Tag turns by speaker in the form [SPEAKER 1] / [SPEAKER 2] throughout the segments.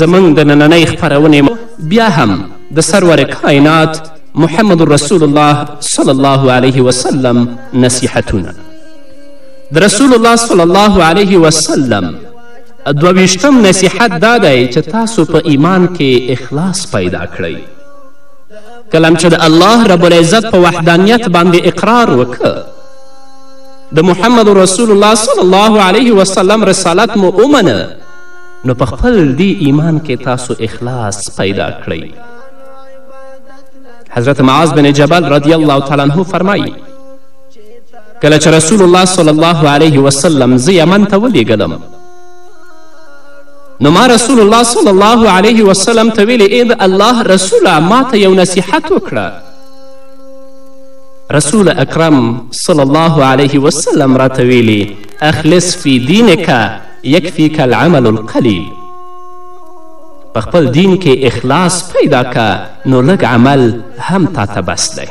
[SPEAKER 1] زموږ د نننۍ خپرونې بیا هم د سرور کائنات محمد رسول الله صلی الله علیه وسلم نصیحتونه د رسول الله صلی الله علیه وسلم دوویشتم نصیحت دا دی چې تاسو په ایمان کې اخلاص پیدا کړئ کلم چې د الله رب العزت په وحدانیت باندې اقرار وکړ د محمد رسول الله صلی الله علیه وسلم رسالت مو ومنه نو په خپل دې ایمان کې تاسو اخلاص پیدا کړئ حضرت معاذ بن جبل رضی الله تعالی عنه فرمایي کله چې رسول الله صلی الله علیه وسلم زه یمن ته ولیږدم نو ما رسول الله صلی الله علیه وسلم ته ویلې ای د الله رسوله ما ته یو نصیحت وکړه رسول اکرم صلی الله علیه وسلم راته ویلي اخلص فی دینکه یکفیک العمل القلیل په خپل دین کې اخلاص پیدا که نو لږ عمل هم تا ته بس دی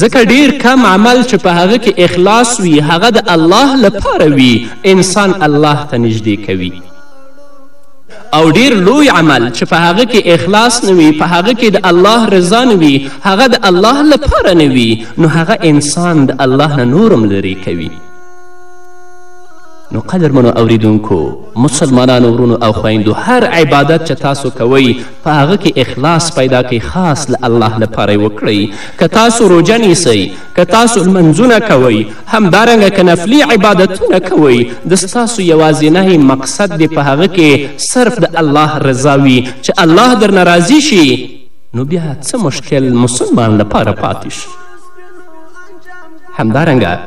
[SPEAKER 1] ځکه ډیر کم عمل چې په هغه کې اخلاص وي هغه د الله لپاره وي انسان الله ته نږدې کوي او ډیر لوی عمل چې په هغه کې اخلاص نه وي په هغه کې د الله رضا نه وي هغه د الله لپاره نه وي نو هغه انسان د الله نه نورم لرې کوي نو قدرمنو اوریدونکو مسلمانانو ورونو او خویندو هر عبادت چې تاسو کوئ په هغه کې اخلاص پیدا کوئ خاص له الله لپاره وکړئ که تاسو روژه نیسئ که تاسو لمنځونه کوئ همدارنګه که نفلي عبادتونه کوئ د ستاسو یوازینی مقصد دې په هغه کې صرف د الله رضا وي چې الله درنه راضي شي نو بیا څه مشکل مسلمان لپاره پاتې شي همدارنګه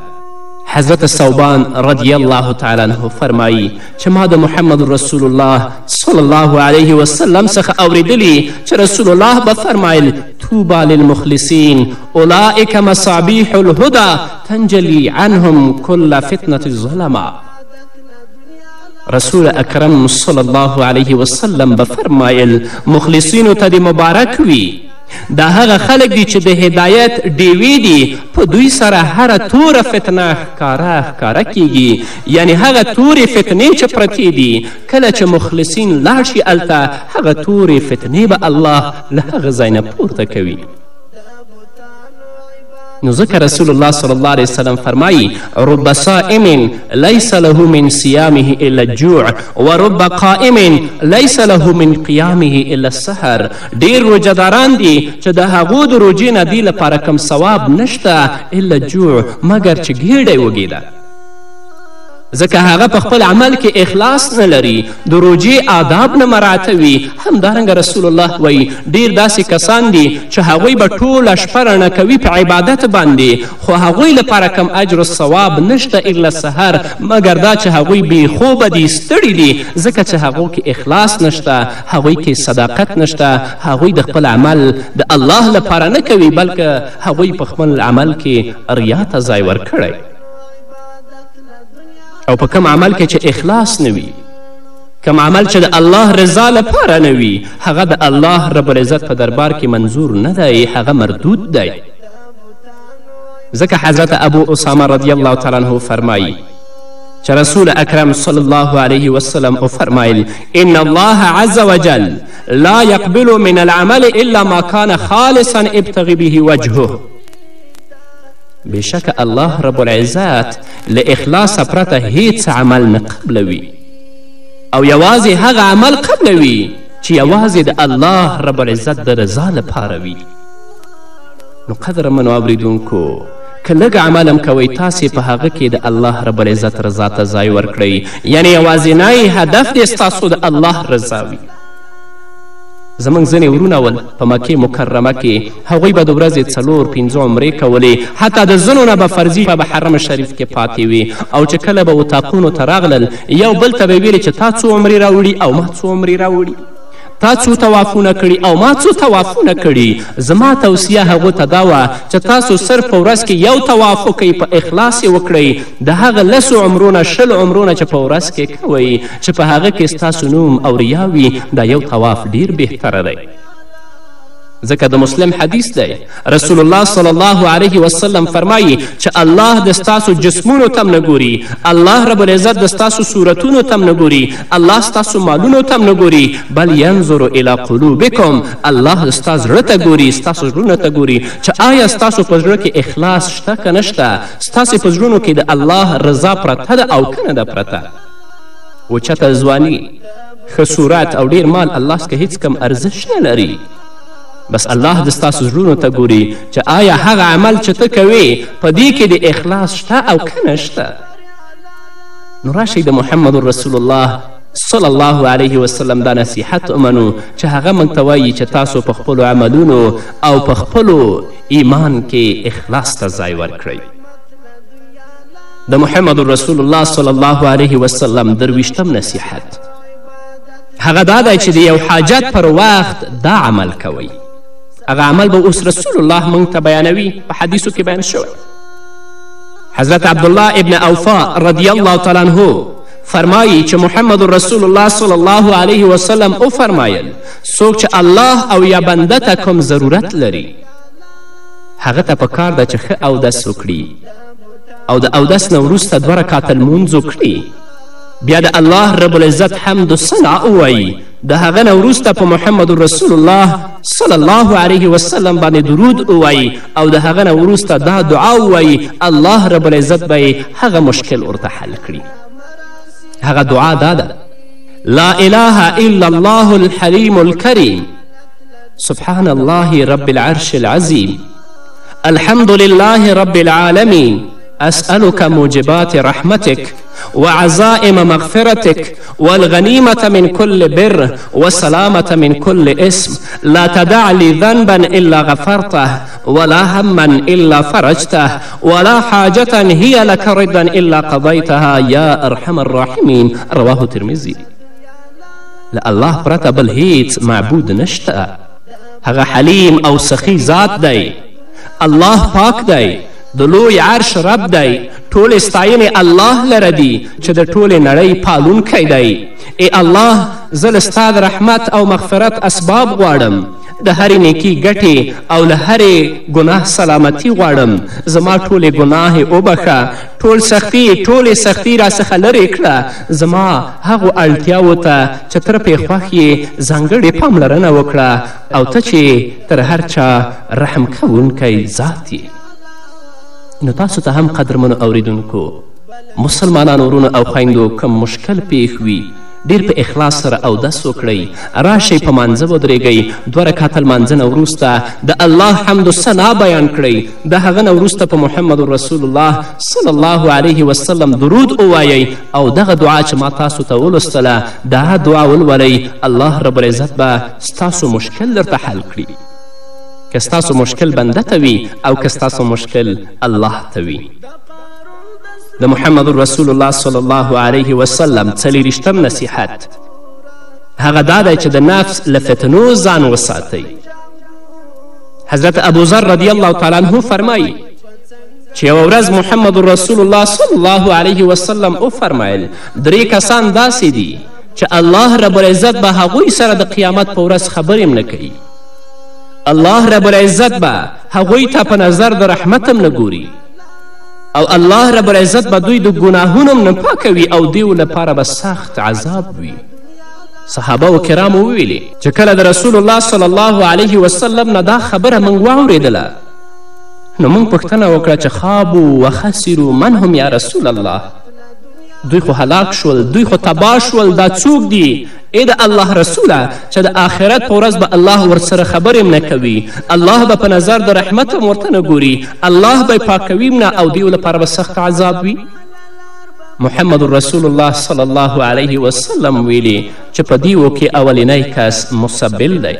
[SPEAKER 1] حضرت ثوبان رضی الله تعالی عنه فرمایی چې ما د محمد رسول الله صلی الله علیه وسلم څخه اوریدلی چې رسول الله به فرمایل توبا للمخلصین اولئک مصابیح الهدى تنجلی عنهم کل فتنة الظلمه رسول اکرم صلی الله علیه وسلم به فرمایل مخلصینو ته دې مبارک وي دا هغه خلک دي چې د هدایت ډیوې دي په دوی سره هره توره فتنه ښکاره ښکاره کیږي یعنی هغه تورې فتنې چې پرتې دي کله چې مخلصین لاړ شي هلته هغه تورې فتنې به الله له هغه ځای نه پورته کوي نو ځکه رسول الله صلی الله علیه وسلم فرمایی رب صائم لیس له من صیامه الا الجوع و رب قائم لیس له من قیامه الا السهر ډیر روجهداران دي چې د هغو د روجې نه دی لپاره کم ثواب نشته الا الجوع مګر چې ګیډی وږې ده ځکه هغه په خپل عمل کې اخلاص نه لري د روژې آداب نه مراعتوي همدارنګه رسول الله وایي ډیر داسې کسان دي چې هغوی به ټوله شپه رڼه کوي په عبادت باندې خو هغوی لپاره کم اجر و ثواب نشته الا سهر مګر دا چې هغوی بې خوبه دي ستړي دي ځکه چې هغو کې اخلاص نشته هغوی کې صداقت نشته هغوی د خپل عمل د الله لپاره نه کوي بلکې هغوی په خپل عمل کې ریا ته ځای ورکړی او په کم عمل کې چې اخلاص نه وي کم عمل چې د الله رضا لپاره نه وي هغه د الله رب العزت په دربار کې منظور نه دی هغه مردود دی ځکه حضرت ابو اسامه رضی الله تعالی عنه فرمایی چې رسول اکرم صلی الله علیه وسلم وفرمایل ان الله عز وجل لا يقبل من العمل الا ما كان خالصا ابتغي به وجهه بېشکه الله رب العزت له اخلاص پرته هیڅ عمل نه قبلوي او یوازې هغه عمل قبلوي چې یوازې د الله رب العزت د رضا لپاره وي نو قدرمنو اوریدونکو که لږ عمل هم کوئ تاسې په هغه کې د الله رب العزت رضا ته ځای ورکړئ یعنې یوازینی هدف دې ستاسو د الله رضا وي زموږ ځینې ورونه ول په مکې مکرمه کې هغوی به د ورځې څلور پنځه عمرې کولې حتی د ځینو نه به فرضي به حرم شریف کې پاتې وي او چې کله به اتاقونو ته راغلل یو بل ته به ویلې چې تا څو عمرې راوړي او ما څو عمرې راوړي تا څو توافونه کړي او ما څو توافونه کړي زما توصیه هغو ته دا وه چې تاسو صرف په ورځ کې یو تواف وکړئ په اخلاص یې وکړئ د هغه لسو عمرونه شل عمرونه چې په ورځ کې کوئ چې په هغه کې ستاسو نوم او ریا وي دا یو طواف ډیر بهتره دی ځکه د مسلم حدیث دی رسول الله صلی الله علیه وسلم فرمایي چې الله د ستاسو جسمونو تم نه ګوري الله رب العزت د ستاسو صورتونو تم نه ګوري الله ستاسو مالونو تم نه ګوري بل ینظر الی قلوبکم الله ستا زړه ته ګوري ستاسو زړونه ته ګوري چې آیا ستاسو په زړه کې اخلاص شته که نشته ستاسې په زړونو کې د الله رضا پرته ده او که نه ده پرته اوچته ځواني ښه صورت او ډیر مال الله څخه هیڅ کم ارزښت نه لري بس الله د ستاسو زړونو ته ګوري چې آیا هغه عمل چې ته کوې په دې کې د اخلاص شته او که نه شته نو راشئ د محمد رسول الله صلی الله علیه وسلم دا نصیحت ومنو چې هغه موږ ته وایي چې تاسو په خپلو عملونو او په خپلو ایمان کې اخلاص ته ځای ورکړئ د محمد رسول الله صلی الله علیه وسلم درویشتم نصیحت هغه دا دی چې د یو حاجت پر وخت دا عمل کوئ هغه عمل به اوس رسول الله موږ ته بیانوي په حدیثو کې بیان شوی حضرت عبدالله ابن اوفا رضی الله تعالی عنه فرمایی چې محمد رسول الله صلی الله علیه وسلم وفرمایل څوک چې الله او یا بنده ته کوم ضرورت لري هغه ته په کار ده چې ښه اودس وکړي او د اودس نه وروسته دوه رکاته لمونځ وکړي بیا د الله رب العزت حمد ثنا ووایي د هغه نه وروسته په محمد رسول الله صلی الله علیه وسلم باندې درود ووایي او د هغه نه وروسته دا دعا ووایي الله رب العزت به هغه مشکل ورته حل کړي هغه دعا دا ده لا اله الا الله الحلیم الکریم سبحان الله رب العرش العظیم الحمد لله رب العالمین اسألك موجبات رحمتك وعزائم مغفرتك والغنيمة من كل بر والسلامة من كل اسم لا تدع لي ذنبا إلا غفرته ولا هما إلا فرجته ولا حاجة هي لك ردا إلا قضيتها يا أرحم الراحمين رواه الترمذي لا الله پرته بل هیڅ معبود نشته هغه حلیم او سخی ذات دی الله پاک دی د لوی عرش رب دی ټولې ستاینې الله لره دي چې د ټولې نړۍ پالونکی دی ای الله زه له ستا د رحمت او مغفرت اسباب غواړم د هرې نیکي ګټې او له هرې ګناه سلامتي غواړم زما ټولې ګناهې وبخښه ټول سختي ټولې سختي راڅخه لرې کړه زما هغو اړتیاوو ته چې تر پې خوښ یې ځانګړې پاملرنه وکړه او ته چې تر هر چا رحم کوونکی ذات یې نو تاسو ته هم قدرمنو اوریدونکو مسلمانانو ورونو او خویندو کوم مشکل پیښ وي ډېر په اخلاص سره اودس وکړئ، راشئ په مانځه ودرېږئ، دوه رکعته لمانځه نه وروسته د الله حمد و ثنا بیان کړئ، د هغه نه وروسته په محمد رسول الله صلی الله علیه وسلم درود ووایئ او دغه دعا چې ما تاسو ته ولوستله دا دعا ولولئ الله رب العزت به ستاسو مشکل درته حل کړي. که ستاسو مشکل بنده ته وي او که ستاسو مشکل الله ته وي. د محمد رسول الله صلی الله علیه وسلم څلېرشتم نصیحت هغه دا دی چې د نفس له فتنو ځان وساتئ حضرت ابوذر رضی الله تعالی عنه فرمایي چې یوه ورځ محمد رسول الله صلی الله علیه وسلم وفرمیل درې کسان داسې دي چې الله رب العزت به هغوی سره د قیامت په ورځ خبرې هم نه کوي الله رب العزت به هغوی ته په نظر د رحمت هم نه ګوري او الله رب العزت به دوی د ګناهونو هم نه پاکوي او دیو لپاره به سخت عذاب وي صحابه و کرامو وویلې چې کله د رسول الله صلی الله علیه وسلم نه دا خبره موږ واورېدله نو موږ پوښتنه وکړه چې خابو و خسرو من هم یا رسول الله دوی خو هلاک شول دوی خو تباه شول دا څوک دي ای د الله رسوله! چه د آخرت په ورځ به الله ورسره خبرېم نه کوي، الله به په نظر د رحمت هم ورته نه ګوري، الله به یې پاکویم نه او دیو لپاره به سخت عذاب وي. محمد رسول الله صلی الله علیه وسلم ویلي چې په دیو کې اولینی کس مسبل دی.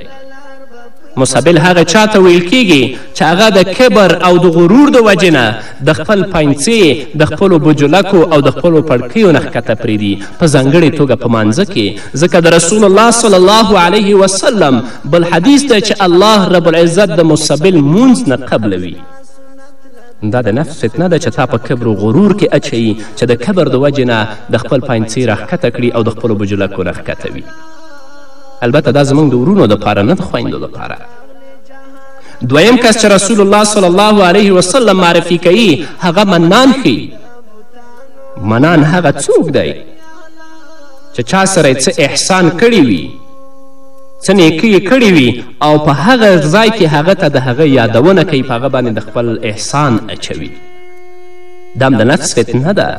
[SPEAKER 1] مسبل هغه چا ته ویل کیږي چې هغه د کبر او د غرور د وجې نه د خپل پاینڅې د خپلو بجلکو او د خپلو پړکیو نه ښکته پرېږدي په ځانګړې توګه په مانځه کې ځکه د رسول الله صلی الله علیه وسلم بل حدیث دی چې الله رب العزت د مسبل مونځ نه قبلوي دا د نفس فتنه ده چې تا په کبر و غرور کې اچوي چې د کبر د وجې نه د خپل پاینڅې راښکته کړي او د خپلو بجلکو راښکته وي البته دا زموږ د ورونو دپاره نه د خویندو دپاره دویم کس چې رسول الله صلی الله علیه وسلم معرفي کوي هغه منان ښي منان هغه څوک دی چې چا سره څه احسان کړی وي څه نیکۍ یې کړې وي او په هغه ځای کې هغه ته د هغه یادونه کوي په هغه باندې د خپل احسان اچوي دا هم د نفس فتنه ده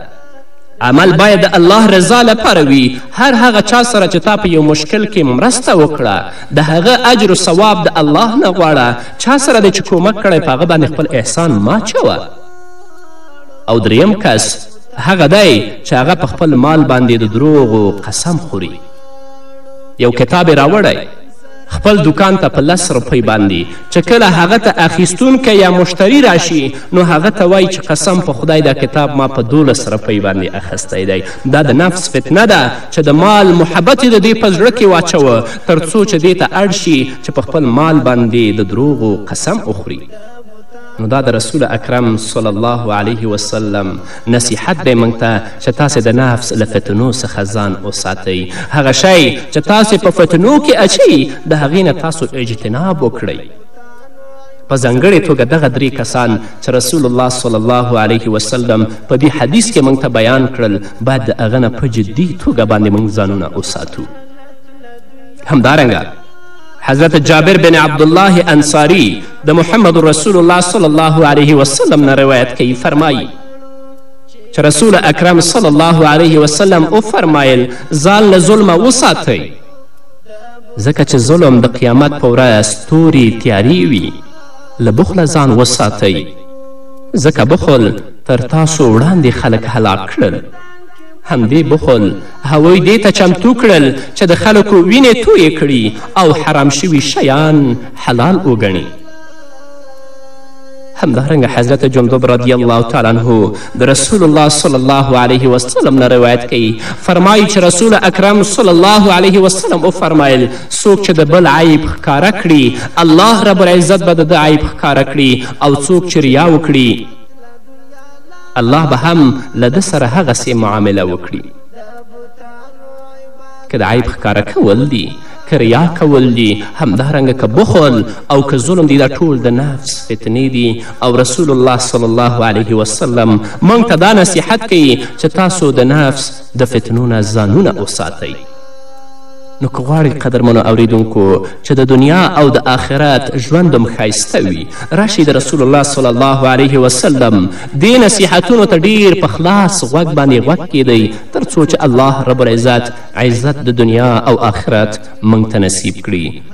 [SPEAKER 1] عمل باید د الله رضا لپاره وي هر هغه چا سره چې تا په یو مشکل کې مرسته وکړه د هغه اجر و ثواب د الله نه غواړه چا سره دی چې کومک کړی په هغه باندې خپل احسان ماچوه او دریم کس هغه دی چې هغه په خپل مال باندې د دروغو قسم خوري یو کتاب یې راوړی خپل دکان ته په لس روپۍ باندې چې کله هغه ته اخیستونکی یا مشتری راشي نو هغه ته وایي چې قسم په خدای دا کتاب ما په دولس روپۍ باندې اخیستی دی دا د نفس فتنه ده چې د مال محبت یې د دې په زړه کې واچوه تر څو چې دې ته اړ شي چې په خپل مال باندې د دروغو قسم وخوري نو دا د رسول اکرم صلی الله علیه وسلم نصیحت دی موږ ته چې تاسې د نفس له فتنو څخه ځان وساتئ هغه شی چې تاسې په فتنو کې اچوي د هغې نه تاسو اجتناب وکړئ په ځانګړې توګه دغه درې کسان چې رسول الله صلی الله علیه وسلم په دې حدیث کې موږ ته بیان کړل باید د هغه نه په جدي توګه باندې موږ ځانونه وساتو همدارنګه حضرت جابر بن عبدالله انصاری د محمد رسول الله صلی الله علیه وسلم نه روایت کوي فرمایی چې رسول اکرم صلی الله علیه وسلم وفرمایل ځان له ظلمه وساتئ ځکه چې ظلم د قیامت په ورځ تورې تیارې وي له بخله ځان وساتئ ځکه بخل تر تاسو وړاندې خلک هلاک کړل همدې بخل هغوی دې ته چمتو کړل چې د خلکو وینې تویې کړي او حرام شوي شیان حلال وګڼي همدارنګه حضرت جندب رضی الله تعالی عنه د رسول الله صلی الله علیه وسلم نه روایت کوي فرمایي چې رسول اکرم صلی الله علیه وسلم وفرمایل څوک چې د بل عیب ښکاره کړي الله رب العزت به د ده عیب ښکاره کړي او څوک چې ریا وکړي الله به هم له ده سره هغسې معامله وکړي که د عیب ښکاره کول دي که ریا کول دي همدارنګه که بخل او که ظلم دي دا ټول د نفس فتنې دي او رسول الله صلی الله علیه وسلم موږ ته دا نصیحت کوي چې تاسو د نفس د فتنو نه ځانونه وساتئ نو که غواړئ قدرمنو اوریدونکو چې د دنیا او د آخرت ژوند هم ښایسته وي راشئ د رسول الله صلی الله علیه وسلم دې نصیحتونو ته ډیر په خلاص غوږ باندې غوږ کیدئ تر څو چې الله رب العزت عزت د دنیا او آخرت موږ ته نصیب کړي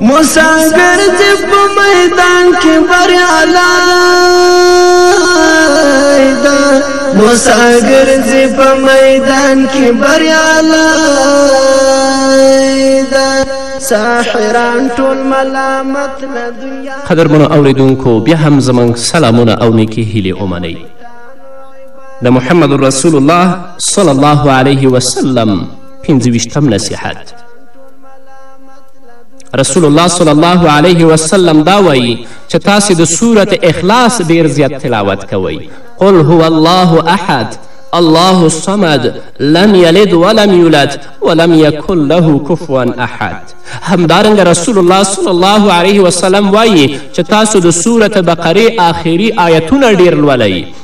[SPEAKER 2] مسافر دې په میدان کې بریالی دا مسافر دې په میدان کې بریالی دا ساحران ټول ملامت نه دنیا
[SPEAKER 1] قدرمنو اوریدونکو بیا هم زمونږ سلامونه او نیکې هیلې ومنئ د محمد رسول الله صلی الله علیه وسلم پنځه ویشتم نصیحت رسول الله صلی الله علیه وسلم دا وایي چې تاسې د سورت اخلاص ډیر زیات تلاوت کوئ قل هو الله احد الله الصمد لم یلد ولم یولد ولم یکن له کفوا احد همدارنګه رسول الله صلی الله علیه وسلم وایي چې تاسو د سورت بقرې آخري آیتونه ډیر لولئ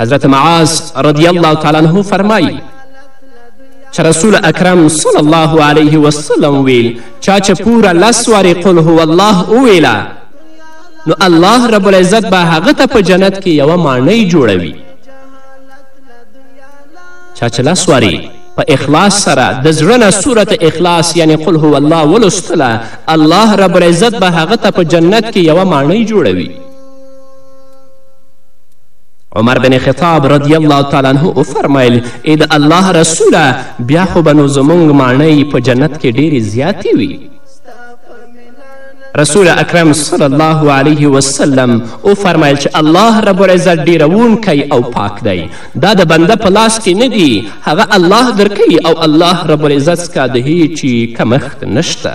[SPEAKER 1] حضرت معاذ رضی الله تعالی عنه فرمایي چې رسول اکرم صلی الله علیه وسلم ویل چا چې پوره لس وارې قل هو الله وویله نو الله رب العزت به هغه ته په جنت کې یوه ماڼۍ جوړوي چا چې لس وارې په اخلاص سره د زړه نه صورت اخلاص یعنی قل هو الله ولوستله الله رب العزت به هغه ته په جنت کې یوه ماڼۍ جوړوي عمر بن خطاب رضی الله تعالی عنه وفرمایل ای د الله رسوله بیا خو به نو زموږ ماڼۍ په جنت کې ډیرې زیاتې وي رسول اکرم صلی الله علیه وسلم وفرمایل چې الله رب العزت ډیرونکی او پاک دی دا د بنده په لاس کې نه دي هغه الله درکوي او الله رب العزت څخه د هیچی کمښت نشته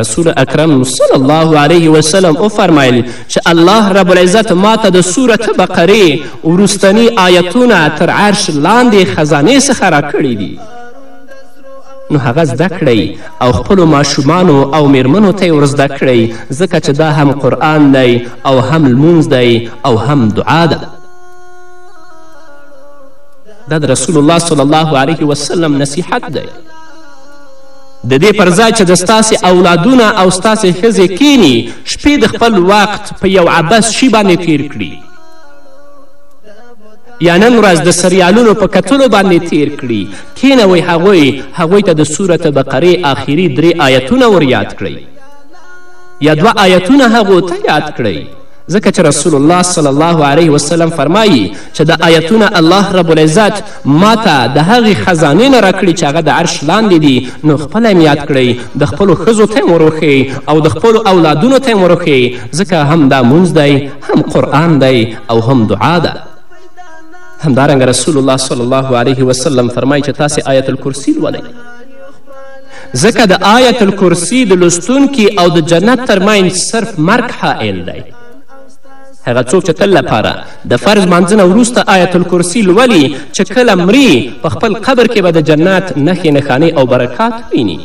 [SPEAKER 1] رسول اکرم صلی الله علیه وسلم وفرمایل چې الله رب العزت ما ته د سورت بقرې وروستني آیتونه تر عرش لاندې خزانې څخه راکړي دي نو هغه زده کړئ او خپلو ماشومانو او میرمنو ته یې ورزده کړئ ځکه چې دا هم قرآن دی او هم لمونځ دی او هم دعا ده دا د رسول الله صلی الله علیه وسلم نصیحت دی د دې پر ځای چې د ستاسې اولادونه او ستاسې ښځې کینی شپې د خپل وخت په یو عبس شي باندې تیر کړي یا نن ورځ د سریالونو په کتلو باندې تیر کړي کینوئ هغوی هغوی ته د صورت بقرې آخري درې آیتونه ور یاد کړئ یا دوه آیتونه هغو ته یاد کړئ ځکه چې رسول الله صلی الله علیه وسلم فرمایي چې د آیتونه الله رب العزت ما ته د هغې خزانې نه راکړي چې هغه د عرش لاندې دي نو خپله یې یاد کړئ د خپلو ښځو ته یې وروښیئ او د خپلو اولادونو ته یې وروښیئ ځکه هم دا مونځ دی هم قرآن دی او هم دعا ده همدارنګه رسول الله صلی الله علیه وسلم فرمایي چې تاسې آیت الکرسي لولئ ځکه د آیت الکرسی د لوستونکي او د جنت ترمنځ صرف مرګ حائل دی هغه څوک چې تل لپاره د فرض مانځنه وروسته آیت الکرسی لولي چې کله مري په خپل قبر کې به د جنت نښې نښانې او برکات ویني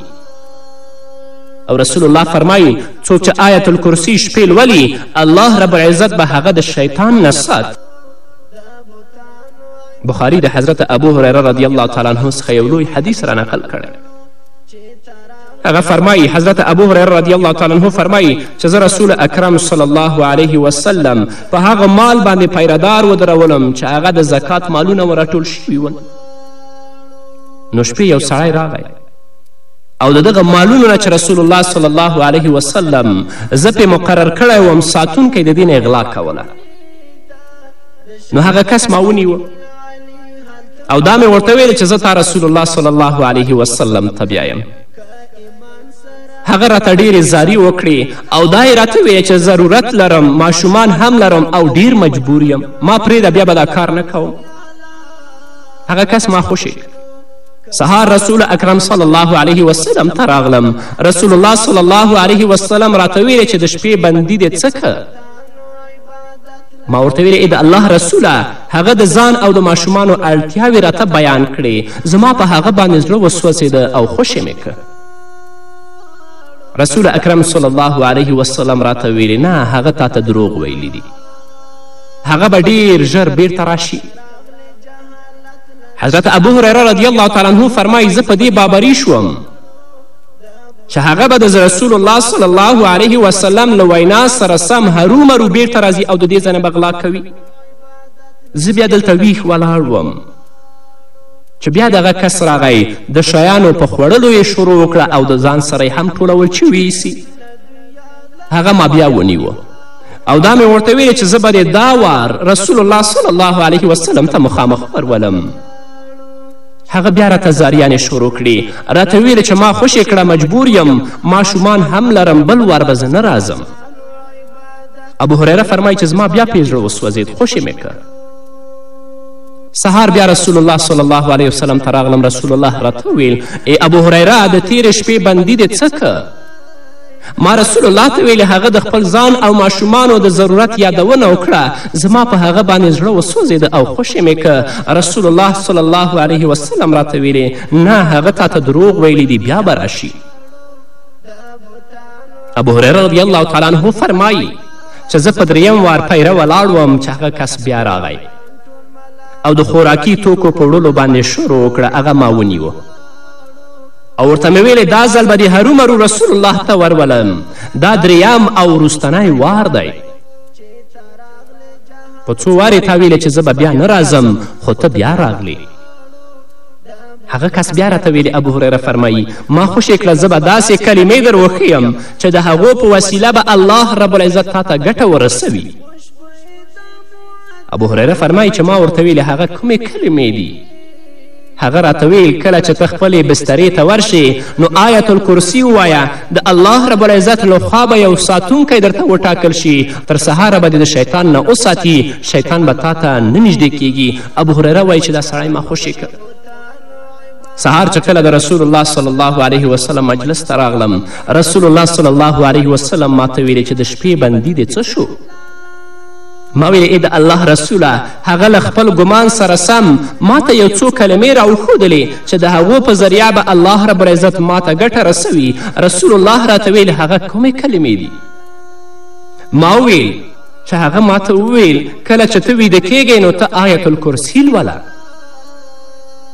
[SPEAKER 1] او رسول الله فرمایي څوک چې آیت الکرسی شپې لولي الله رب العزت به هغه د شیطان نه ساتي بخاري د حضرت ابو هریره رضی الله تعالی عنه څخه یو لوی حدیث را نقل کړی هغه فرمایی حضرت ابو هریره رضی الله تعالی عنه فرمایی چې زه رسول اکرم صلی الله علیه وسلم په هغه مال باندې پیردار ودرولم چې هغه د زکات مالونه و راټول شوي ول نو شپې یو سړی راغی او د دغه مالونو نه چې رسول الله صلی الله علیه وسلم زه پې مقرر کړی وم ساتونکی د دین اغلا کوله نو هغه کس ما ونیو او دا مې ورته ویل چې زه تا رسول الله صلی الله علیه وسلم ته بیایم هغه راته ډېرې زاری وکړې او دا یې راته ویې چې ضرورت لرم ماشومان هم لرم او ډیر مجبور یم ما پرېږده بیا به دا کار نه کوم هغه کس ما خوشې سهار رسول اکرم صلی الله علیه وسلم ته راغلم رسول الله صلی الله علیه وسلم راته ویې چې د شپې بندي دې څه ما ورته ویل ای د الله رسوله هغه د ځان او د ماشومانو اړتیاوې راته بیان کړې زما په هغه باندې زړه وسوځېده او خوشې مې کړ رسول اکرم صلی الله علیه وسلم راته ویلې نه هغه تا ته دروغ ویلی دي هغه به ډیر ژر بیرته راشي حضرت ابو هریره رضی الله تعالی عنه فرمایي زه په دې بابري شوم چې هغه به د رسول الله صلی الله علیه وسلم له وینا سره سم هرومرو بیرته راځي او د دې ځای نه به غلا کوي زه بیا دلته ویښ ولاړ وم چې بیا دغه کس راغی د شیانو په خوړلو یې شروع وکړه او د ځان سره هم ټولول چې ویسي هغه ما بیا ونیوه او دا مې ورته ویلې چې زه به دا وار رسول الله صلی الله علیه وسلم ته مخامخ ورولم هغه بیا راته زاریانې شروع کړې راته ویل چې ما خوشې کړه مجبور یم ماشومان هم لرم بل وار به زه نه راځم ابو هریره فرمایي چې زما بیا پې زړه وسوځېد خوشې مې کړ سهار بیا رسول الله صلی الله علیه وسلم ته راغلم رسول الله راته وویل ای ابو هریره د تیرې شپې بندي دې څه که ما رسول الله ته ویلې هغه د خپل ځان او ماشومانو د ضرورت یادونه وکړه زما په هغه باندې زړه وسوځېده او خوشې مې که رسول الله صلی الله علیه وسلم راته ویلې نه هغه تا ته دروغ ویلی دی بیا به راشي ابو هریره رضی الله تعالی عنه فرمایي چې زه په دریم وار پیره ولاړ وم چې هغه کس بیا راغی او د خوراکي توکو په وړلو باندې شروع وکړه هغه ما ونیوه او ورته مې ویلې دا ځل به دې هرومرو رسول الله ته ورولم دا دریم او وروستنی وار دی په څو وارې تا ویلې چې زه به بیا نه راځم خو ته بیا راغلې هغه کس بیا راته ویلې ابو هریره فرمایی ما خوشې کړه زه به داسې کلمې در وښیم چې د هغو په وسیله به الله رب العزت تا ته ګټه ورسوي ابو هریره فرمایی چې ما ورته ویلې هغه کومې کلمې دي هغه راته ویل کله چې ته خپلې بسترې ته ورشې نو آیت الکرسي ووایه د الله رب العزت له خوا به یو ساتونکی درته وټاکل شي تر سهاره به دې د شیطان نه وساتي شیطان به تا ته نه نږدې کیږي ابو هریره وایي چې دا سړی ما خوشې کړ سهار چې کله د رسول الله صلی الله علیه وسلم مجلس ته راغلم رسول الله صلی الله علیه وسلم ماته ویلې چې د شپې بندي دې څه شو ما ویل ای د الله رسوله هغه له خپل ګمان سره سم ما ته یو څو کلمې راوښودلې چې د هغو په ذریعه به الله رب العزت ما ته ګټه رسوي رسول الله راته ویل هغه کومې کلمې دي ما ویل چې هغه ما ته وویل کله چې ته ویده کیږئ نو ته آیت الکرسي لوله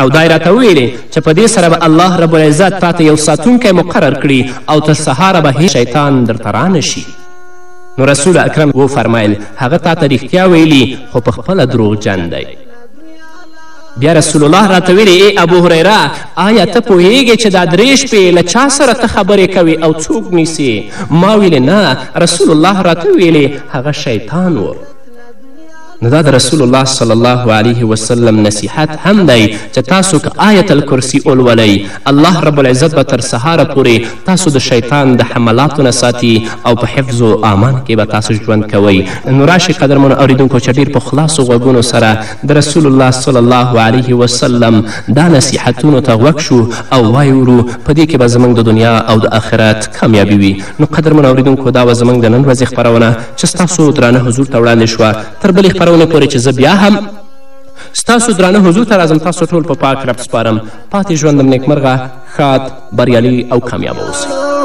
[SPEAKER 1] او دا یې راته وویلې چې په دې سره به الله رب العزت تا ته یو ساتونکی مقرر کړي او تر سهاره به هیڅ شیطان درته رانه شي نو رسول اکرم وفرمایل هغه تا ته رښتیا ویلي خو په خپله دروغجن دی بیا رسول الله راته ویلې ای ابو هریره آیا ته پوهیږې چې دا درې شپې له چا سره ته خبرې کوې او څوک نیسې ما ویلې نه رسول الله راته ویلې هغه شیطان و نو دا د رسول الله صلی الله علیه وسلم نصیحت هم دی چې تاسو که آیت الکرسی ولولئ الله رب العزت به تر سهاره پورې تاسو د شیطان د حملاتو نه ساتي او په حفظ و آمان کې به تاسو ژوند کوئ نو راشئ قدرمنو اورېدونکو چې ډېر په خلاصو غوږونو سره د رسول الله صلی الله علیه وسلم دا نصیحتونو ته غوږ شو او وایو ورو په دې کې به زموږ د دنیا او د آخرت کامیابي وي نو قدرمنو اورېدونکو دا وه زموږ د نن ورځې خپرونه چې ستاسو درانه حضور ته وړاندې شوه تر بلې خپرونې پورې چې زه بیا هم ستاسو درانه حضور ته راځم تاسو ټول په پاک رب سپارم پاتې ژوندم نیکمرغه ښاد بریالي او کامیابه اوسئ